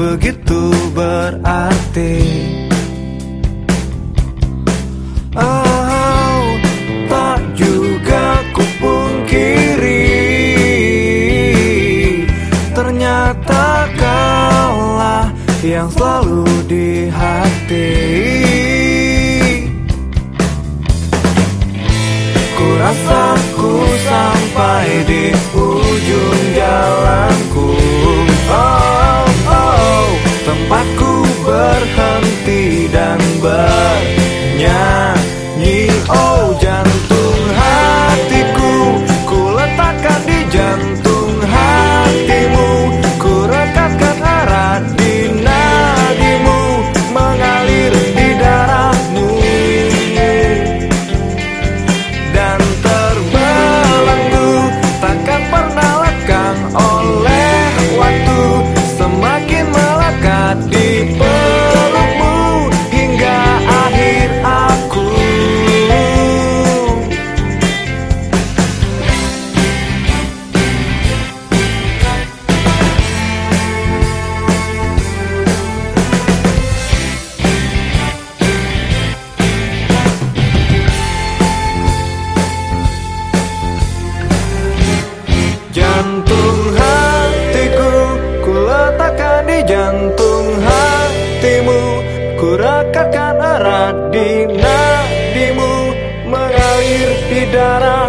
Begitu berarti. Oh, tak juga kupungkiri. Ternyata kaulah yang selalu di hati. Ku rasa ku sampai di kembali jantung hatimu Ku rekatkan erat di nadimu Mengalir di darahmu